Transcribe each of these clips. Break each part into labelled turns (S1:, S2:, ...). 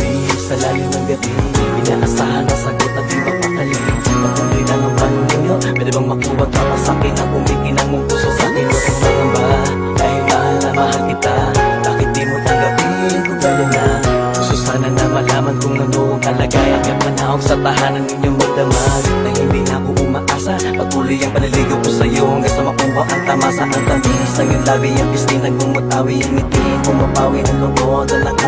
S1: gabi Sa lalim ng gabi. Inaasahan ang sagot at di mapakali Patuloy lang ang plano ninyo. Pwede bang makuha ka pa sa'kin At umikin ang mong puso sa'kin Huwag kang nangamba Dahil mahal na mahal kita. Bakit di mo tanggapin kung dali na? Gusto sana na malaman kung ano ang kalagayan Kaya panahon sa tahanan ninyo magdamag. Na hindi na ako umaasa. Patuloy ang panaligaw ko sa'yo Hanggang sa makuha ang tama sa ang tamis. Ang yung labi ang pistin Nagmumutawi ang ngiti Pumapawi ang lungkot Ang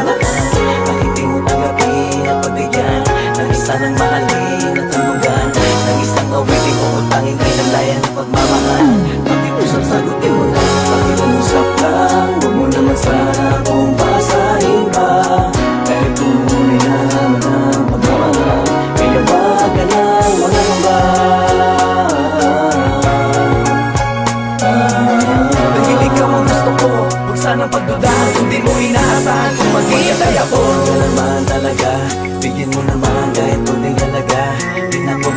S1: Nalayan ng pagmamahal. Pakiusap sagutin mo na. Pakiusap lang Huwag mo naman sana kung basahin pa. Kahit tunay naman ang pagmamahal Kaya wag ka nang mangamba Dahil ikaw ang gusto ko Huwag sanang pagdudahan Kung di mo inaasahan Kung maghihintay ako. Huwag naman talaga. Bigyan mo naman kahit kunting halaga. Di na ko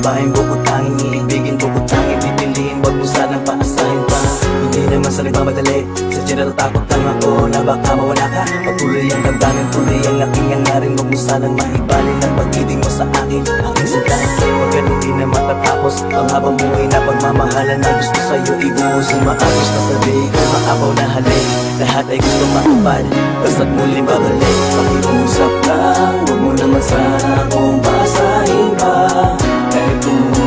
S1: babaeng bukod tanging Iibigin bukod tanging pipiliin Huwag mo sanang paasahin pa. Hindi naman sa nagmamadali Sadya natatakot lang ako na baka mawala ka. Patuloy ang damdamin, tuloy ang aking hangarin Huwag mo sanang maibalin ang pag-ibig mo sa akin. Aking sinta, huwag ganun di na matatapos Ang habang buhay na pagmamahalan na gusto sa'yo? Ibuhos Ang maayos na sabi ko, maapaw na halik Lahat ay gusto makapal, basta't muling babalik Pakiusap lang, huwag mo naman sana akong basahin pa Kahit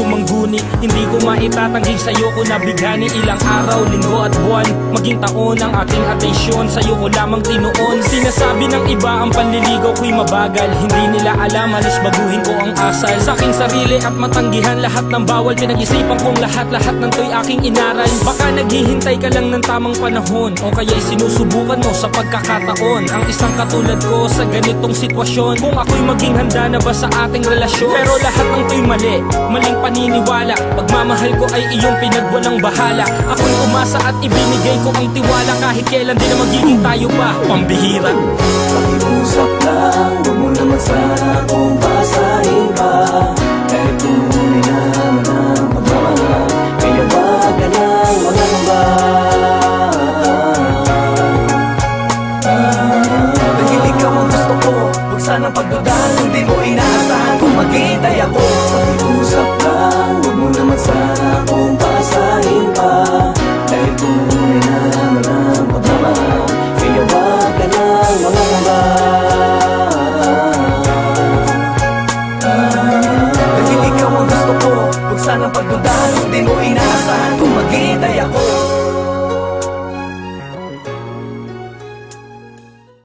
S2: sumangguni Hindi ko maitatanggi sa'yo ko nabighani Ilang araw, linggo at buwan Maging taon ang aking atensyon. Sa'yo ko lamang tinuon. Sinasabi ng iba ang panliligaw ko'y mabagal. Hindi nila alam halos baguhin ko ang asal. Sa aking sarili at matanggihan Lahat ng bawal. Pinag-isipan kong lahat-lahat ng to'y aking inaral. Baka naghihintay ka lang ng tamang panahon O kaya'y sinusubukan mo sa pagkakataon. Ang isang katulad ko sa ganitong sitwasyon Kung ako'y maging handa na ba sa ating relasyon? Pero lahat ng to'y mali, maling paniniwala. Pagmamahal ko ay iyong pinagwalang bahala. Ako'y umasa at ibinigay ko ang tiwala. Kahit kailan di na magiging tayo pa. Pambihira.
S1: Pakiusap lang, huwag mo naman sana kung basahin pa. Kahit tunay naman ang pagmamahal Kaya wag ka nang mangamba Dahil ikaw ang gusto ko, huwag sanang pagdudaan Kung di mo inaasahan kung maghintay ako sun.